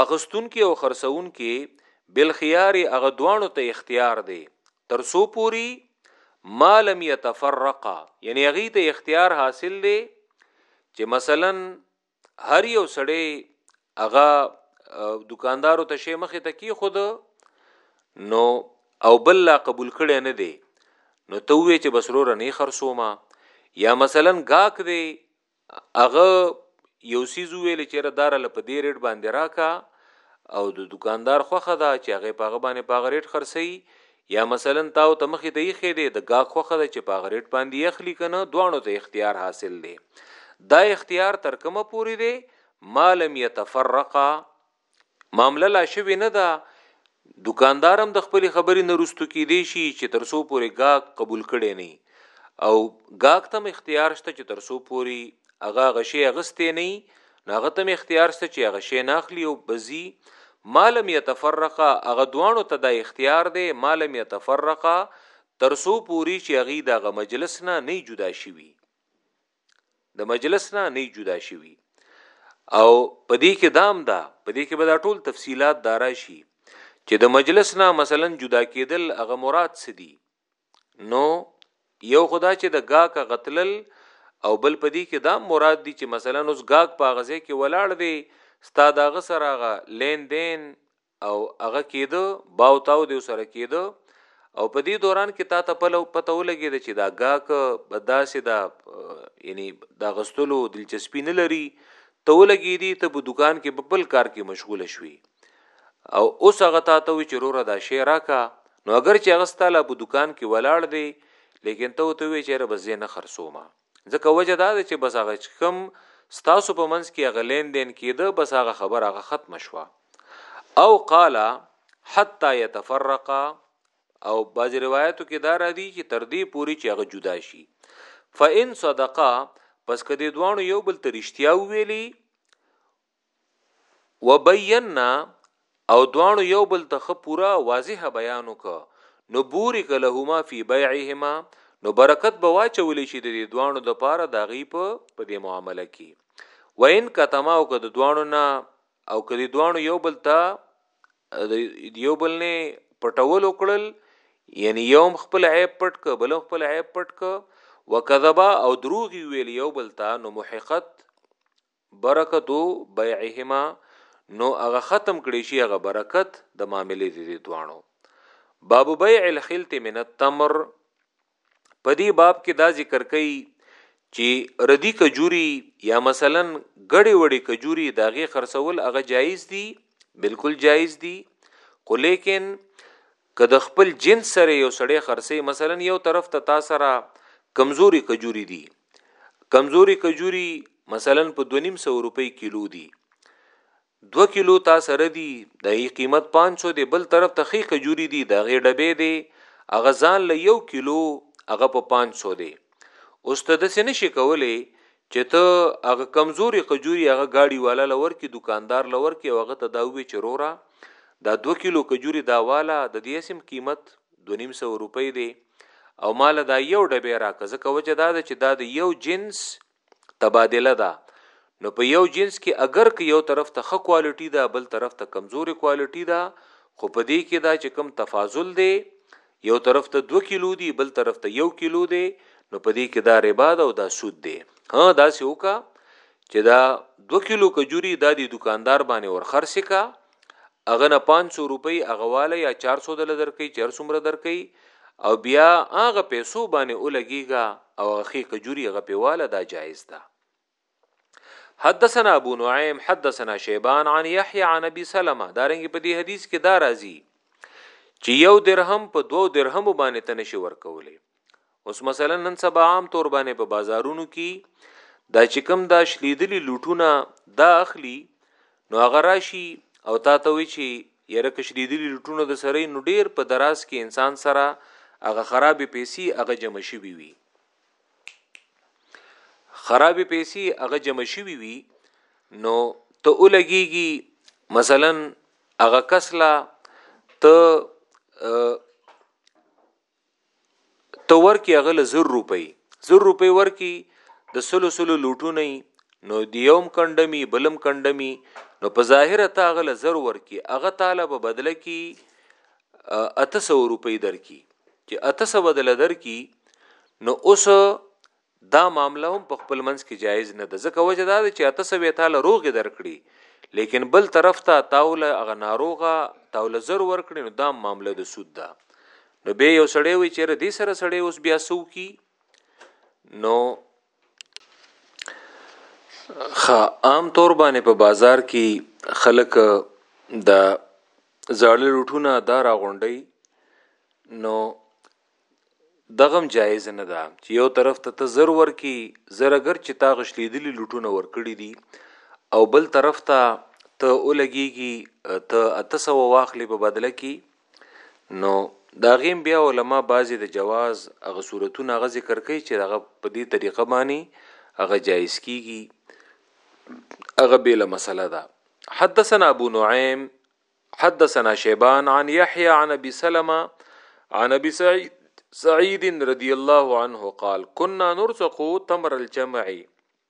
اغستون کې او خرڅون کې بالخيار اغه دوانو ته اختیار دی تر سو پوری مالم يتفرقا یعنی اغه ته اختیار حاصل دی چې مثلا هر یو سړی هغه دکاندارو ته شی مخه ته کی خود نو او بل لا قبول کړي نه دی نو ته وی چې بسرو رنه خرصوما یا مثلا گاک دی هغه یو سیز ویل چې را دار لپ دی ریټ باندې راکا او د دکاندار خوخه دا چې هغه پاغه باندې پاغه ریټ خرڅي یا مثلاً تاو ته مخې ته ایښی دی د ګاک خوښه ده چې په هغه ریټ باندې یې اخلي که نه دواړو ته اختیار حاصل دی دا اختیار تر کومه پورې دی ما لم یتفرقا معامله لا شوې نه ده دکاندارم د خپل خبرې نه رستو کې دی شي چې تر څو پورې ګاک قبول کړي نه او ګاک تم اختیار شته چې تر څو پورې هغه غشي غستې نه هغه ته اختیار ست چې هغه شی ناخلی او بزی مالم یتفرقا هغه دوانو ته دا اختیار دی مالم یتفرقا ترسو پوری چې هغه دغه مجلس نه نه جدا شوی د مجلس نه نه جدا شوی او پدې کې دام دا پدې کې به دا ټول تفصيلات دارا شي چې د مجلس نه مثلا جدا کېدل هغه مراد سدي نو یو خدا چې د گاکه غتلل او بل پدی کې دا مراد دی چې مثلا اوس گاک په غزه کې ولاړ دی ستا داغه سره غا لین دین او هغه کېده باو تاو دی سره کېده او په دې دوران کې تا ته پلو پته ولګی د چې دا گاک بداسې دا یعنی دا غستلو دلچسپی نه لري ته ولګی دی ته په دکان کې په بل کار کې مشغول شوي او اوس هغه تا ته وی چې روره دا شی راکا نو اگر چې هغه ستاله په دکان کې ولاړ دی لیکن ته ته وی چې رب زه نه خرڅوم ځکه وجه دا ده چې بس هغه کم ستاسو په منځ کې هغه لین دین کېده بس هغه خبر هغه ختم شوه او قال حتا يتفرقا او باز روایتو کې دا را دي چې تر دې پوري چې هغه جدا شي فإن صدقا پس کدی دوانو یو بل ترشتیا ویلی وبينا او دواړو يو بل ته خه پورا واضح بيان وکړ نو بورک لهما في بيعهما نو برکت به واچول شي د دې دواړو د پاره د غي په په دې معامله کې وین کتما او که د دواړو نه او که د دواړو یو بل ته د یو بل نه پټول وکړل یعنی یوم خپل عیب پټ ک بل خپل عیب پټ ک وکذبا او دروغ ویل یو بل ته نو محقت برکت بیعهما نو هغه ختم کړی شي هغه برکت د معاملې د دې دوانو باب بیع الخلط من التمر په دې باب کې دا ذکر کوي چې ردی کجوري یا مثلا ګړې وړې کجوري داغه خرڅول هغه جایز دي بالکل جایز دي خو لیکن که د خپل جنس سره یو سړی خرڅوي مثلا یو طرف ته تا سره کمزوري کجوري دي کمزوري کجوري مثلا په 2.5 روپۍ کیلو دي 2 کیلو تا سره دي د ای قیمت 500 دی بل طرف ته خې کجوري دي د غې ډبې دی اغه ځان له یو کیلو هغه په 500 دی اوس ته د سې نشي کولې چه ته هغه کمزوری قجوری هغه ګاډی والا له ورکی دوکاندار له ورکی او هغه ته دا ووی چه روره دا دوه کیلو کجوری دا واله ددی هسی هم قیمت دوه نیم سوه روپی دی او ماله دا یو ډبی راکه ځکه وجه دا ده چه دا د یو جنس تبادله ده نو په یو جنس کی اګر که یو طرف ته ښه کوالټی ده بل طرف ته کمزوری کوالټی ده خو په دی کی دا چه کوم تفاضل دی یو طرف ته دو کیلو دی بل طرف ته یو کیلو دی نو په دې کې دا ربا ده او دا سود دی ها دا سی وکا چې دا دو کیلو کجوري دا دی دکاندار باندې ور خرڅ کا اغه نه 500 روپۍ اغواله یا 400 دل درکې 400 مر درکې او بیا هغه پیسو باندې ولګیږي او هغه کجوري هغه پیواله دا جایز ده حدثنا ابو نعيم حدثنا شيبان عن يحيى عن ابي سلمہ دارنګ په دې حدیث کې دا راځي چې یو درهم په دوو درهم باندې تنه شي ورکولې اوس مثلا نن سبا عام طور باندې په بازارونو کې دا چې کوم دا شلیدلی لوټونه دا اخلي نو هغه راشي او تا ته وی چې یره کې شلیدلی لوټونه د سره نو ډیر په دراز کې انسان سره هغه خرابې پیسې هغه جمع شي وي خرابې پیسې هغه جمع شوي وي نو ته ولګيږي مثلا هغه کس لا ته ته ورکی هغه له 100 روپۍ 100 روپۍ ورکی د سلو سلو لوټونه نو دیوم کندمی بلم کندمی نو په ظاهره تا هغه له 100 ورکی هغه طالب بدله کی اته سوه روپۍ درکړي چې اته سوه دله درکړي نو اوس دا معامله هم په خپل منځ کې جایز نه ده ځکه وجه دا ده چې اته سوه تاله روغې درکړي لیکن بل طرف ته تاوله هغه ناروغه تاوله زر ورکړي نو دا معامله د سود ده نو به یو سړی وي چې ردی سره سړی اوس بیا سو کی نو خا عام طور باندې په بازار کې خلک د زړل روټونه دا را غونډي نو دغم جایز نه ده چې یو طرف ته ته زر ورکی زر اگر چې تا غشلیدلی لوټونه ورکړي دي او بل طرف ته ته ولګيږي ته 300 واخلې په بدله کې نو د هغې هم بیا علما بعضې د جواز هغه صورتونه هغه ذکر کوي چې هغه په دې طریقه باندې هغه جایز کیږي هغه بیله مسله ده حدثنا ابو نعیم حدثنا شیبان عن یحیی عن ابي سلمہ عن ابي سعید سعید رضی الله عنه قال كنا نرزق تمر الجمع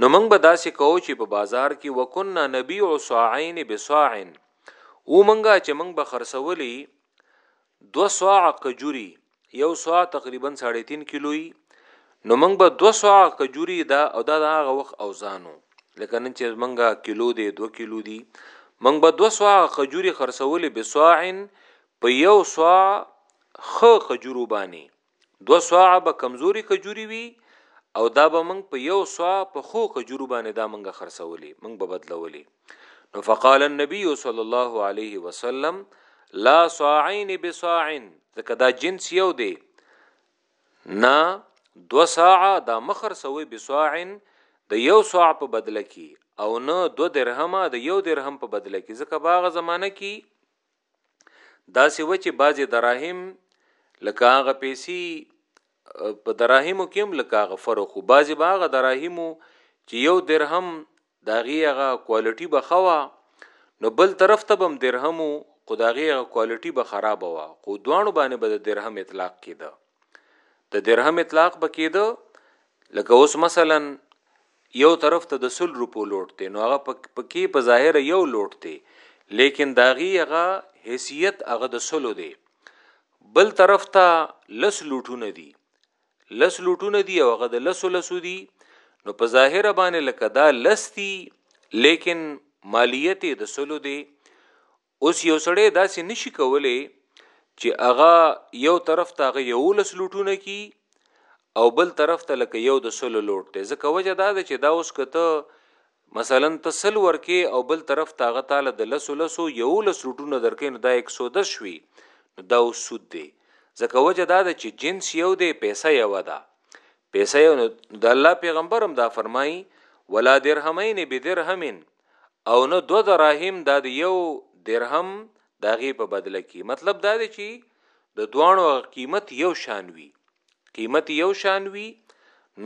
نو موږ به داسې کوو چې په بازار کې وکنا نبيع صاعين بصاع او منګه چې موږ به خرڅولې دو صاع کجوري یو صاع تقریبا 3.5 کیلوي نو موږ به دو صاع کجوري دا او دا هغه وخت اوزانو لکه نن چې منګه کیلو دی 2 کیلو دی منګ به دو سوا خجوري خرڅولې بسواعن په یو سوا خ خجورو باندې دوه سواه به کمزوري کجوري وي او دا به موږ په یو سوا په خو کجورو باندې دا موږ خرڅولې موږ به بدلولې نو فقال النبي صلى الله عليه وسلم لا صاعين بصاع ځکه دا جنس یو دی نه دو ساعه دا مخر سوي بصاع د یو ساع په بدله کې او نه دو درهمه د یو درهم په بدله کې ځکه باغه زمانہ کې دا سی و چې بعضی دراهم لکه هغه پیسې په دراهمو کې هم لکه هغه فرق خو بعضی به هغه دراهمو چې یو درهم داغي هغه کوالټي به خوا نو بل طرف ته بم درهمو خو داغي هغه کوالټي به خراب وا خو دوانو باندې به د درهم اطلاق کیده د درهم اطلاق به کیده لکه اوس مثلا یو طرف ته د سل روپو لوټ دی نو هغه په کی په ظاهره یو لوټ دی لیکن د هغی هغه حیثیت هغه د سلو دی بل طرف ته لس لوټونه دی لس لوټونه دی او هغه د لسو لسو دی نو په ظاهره باندې لکه دا لس دی لیکن مالیت د سلو دی اوس یو سړی داسې نشي کولی چې هغه یو طرف ته هغه یولس لوټونه کی او بل طرف ته لکه یو د سلو لوټ دی ځکه وجه دا ده چې دا اوس کته مثلا ته سل ورکې او بل طرف ته هغه تعالی د لسو لسو یولس لوټونه درکې نو دا 110 شوي نو دا اوس سود دی ځکه وجه دا ده چې جنس یو دی پیسې یو ده پیسې یو د الله پیغمبرم دا فرمایي ولا درهمین بدرهمین او نه دو دراهم دا د یو درهم دا غي په بدله کې مطلب دا دی چې د دوانو قیمت یو شان وي قیمت یو شان وي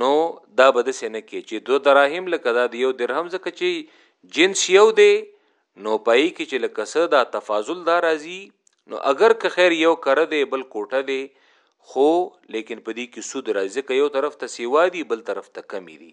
نو دا به د سینه کې چې دو دراهم لکه دا د یو درهم زکه چې جنس یو دی نو پای کې چې لکه څه دا تفاضل دا راځي نو اگر که خیر یو کره دی بل کوټه دی خو لیکن پدې کې سود راځي که یو طرف ته سیوا دی بل طرف ته کمی دی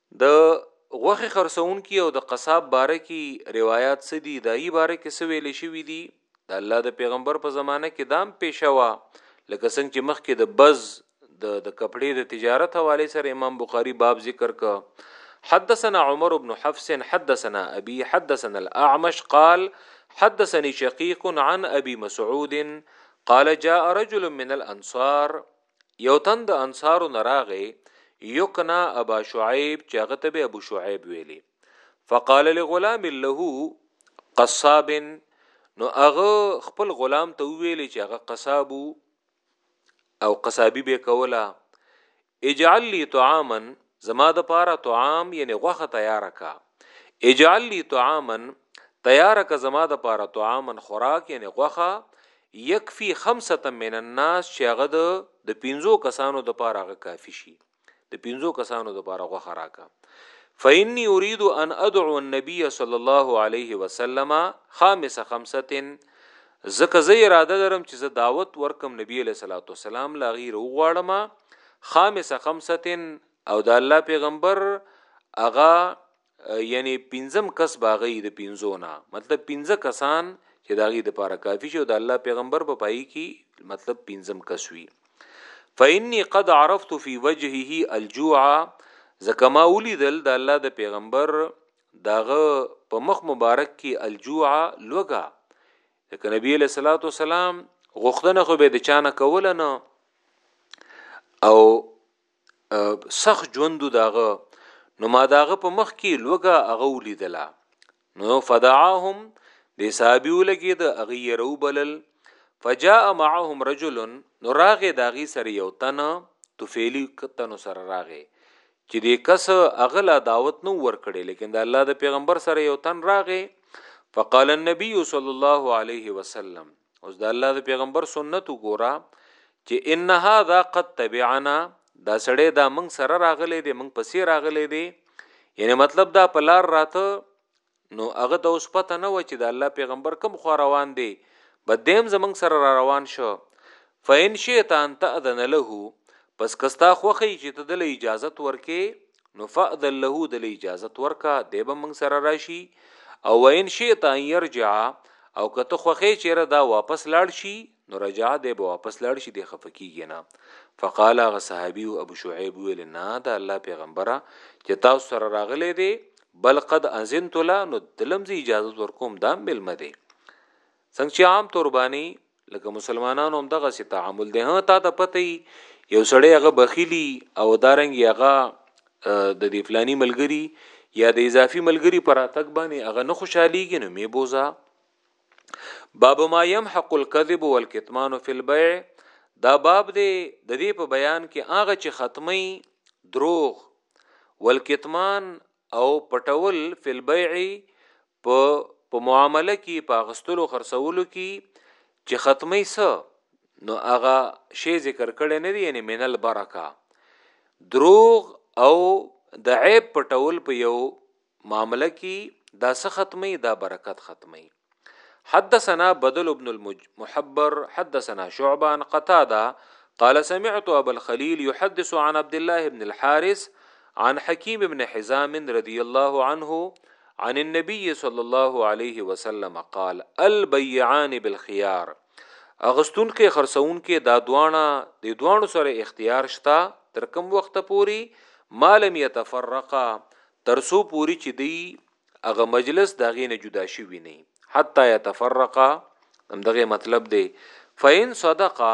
د غوښې خرڅونکي او د قصاب باره کي روايات څه دي؟ دايي باره کي څه ويل شوي دي؟ د الله د پيغمبر په زمانه کي دام پيشه وه لکه څنګه چي مخکي د بز د د کپړې د تجارت حوالې سره امام بخاري باب ذکر که حدثنا عمر بن حفص حدثنا ابي حدثنا الاعمش قال حدثني شقيق عن ابي مسعود قال جاء رجل من الانصار یو تن د انصارو نه راغی یقنا ابا شعیب چې هغه ته به ابو شعیب ویلی فقال لغلام له قصاب نو هغه خپل غلام ته ویلی چې هغه قصاب او قصابی به کوله اجعل لي طعاما زما د پاره طعام یعنی غوخه تیار کا اجعل لي طعاما تیار کا زما د پاره طعاما خوراک یعنی غوخه يکفي خمسة من الناس چې هغه د د پنځو کسانو د پاره هغه کافي شي د پنځو کسانو د پاره غوخه راکا فإني أريد أن أدعو النبي صلى الله عليه وسلم خامس خمسة زکه زه اراده لرم چې زه دعوت ورکم نبی علیہ الصلوۃ والسلام لا غیر وغواړم خامس خمسه او د الله پیغمبر اغا یعنی پنځم کس باغی د پنځو نه مطلب پنځه کسان چې داغي د پاره کافی شو د الله پیغمبر په پای کې مطلب پنځم کس وی فإني قد عرفت في وجهه الجوع زکما ولیدل د الله د پیغمبر داغه په مخ مبارک کې الجوع لوګه ځکه نبی له صلوات و سلام غوښتنه خو به د چانه کول نه او سخت ژوند داغه نو ما داغه په مخ کې لوګه هغه ولیدله نو فدعاهم د صحابي ولګي د هغه يرو بلل فجاء معهم رجل نو راغه داغي سره یو تن توفیلی کتنو سره راغه چې د کس اغلا دعوت نو ور کړي لیکن د الله د پیغمبر سره یو تن راغه فقال النبي صلی الله علیه وسلم اوس د الله د پیغمبر سنت وګوره چې ان هذا قد تبعنا دا سړی دا موږ سره راغلی دی موږ پسې راغلی دی یعنی مطلب دا پلار راته نو هغه ته اوس پته نه و چې د الله پیغمبر کم خو روان دی بدیم زمنګ سره را روان شو فین شیطان تاذن له پس کستا خوخی چې ته د اجازه ورکې نو فاذن له د اجازه ورکا دی به موږ سره راشي او وین شئت ان يرجع او کته خوخه چیرې دا واپس لاړ شي نو رجع دی به واپس لاړ شي د خفقیږي نه فقال غ صحابي ابو شعيب ویل نه دا الله پیغمبره چې تاسو سره راغلي دي بل قد اذنت له نو دلمزي اجازه ورکوم دا ملمه دي څنګه چې عام تربانی لکه مسلمانانو هم دغه سي تعامل ده ها تا ته پته یو سړی هغه بخیلی او دارنګ هغه د دې فلانی ملګری یا د اضافي ملګری پر اتک باندې هغه نه خوشاليږي نو می بوزا باب ما يمحق الكذب والكتمان في البيع دا باب دی د دې په بیان کې هغه چې ختمي دروغ والکتمان او پټول فی البیع په په معامله کی په اخستلو خرڅولو کی چه ختمی څه نو هغه شی ذکر کړی نه دی یعنی من البرکه دروغ او د عیب پټول په یو معامله کی دا څه ختمی دا برکت ختمی حدثنا بدل ابن المحبر حدثنا شعبه عن قتاده قال سمعت ابا الخليل يحدث عن عبد الله بن الحارث عن حکیم ابن حزام رضی الله عنه عن النبي صلی الله علیه وسلم قال البيعان بالخيار اغستون کې خرڅون کې دا دوانه د دوانو سره اختیار شته تر کوم وخت پوري مالم يتفرقا ترسو پوري چې دی هغه مجلس داغې نه جدا شي ویني حتا يتفرقا همدغه مطلب دی فین صدقا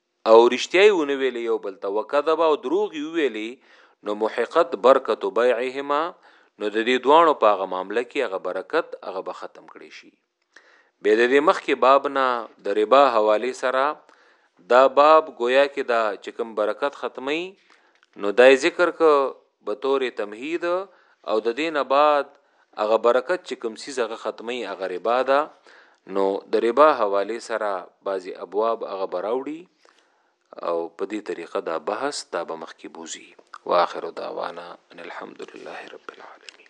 او رشتیا یې ونه ویلې یو بل ته وکذبا او دروغ یې وویلې نو محقت برکت بیعهما نو د دې دواړو په هغه معامله کې هغه برکت هغه به ختم کړي شي به د دې مخ کې باب نه د ربا حواله سره دا باب گویا کې دا چې کوم برکت ختمي نو دای ذکر ک به تور تمهید او د دینه بعد هغه برکت چې کوم څیز هغه ختمي هغه ربا ده نو د ربا حواله سره بعضی ابواب هغه براوړي او په دې طریقه دا بحث دا به مخکې بوزي واخر دعوانا ان الحمد لله رب العالمین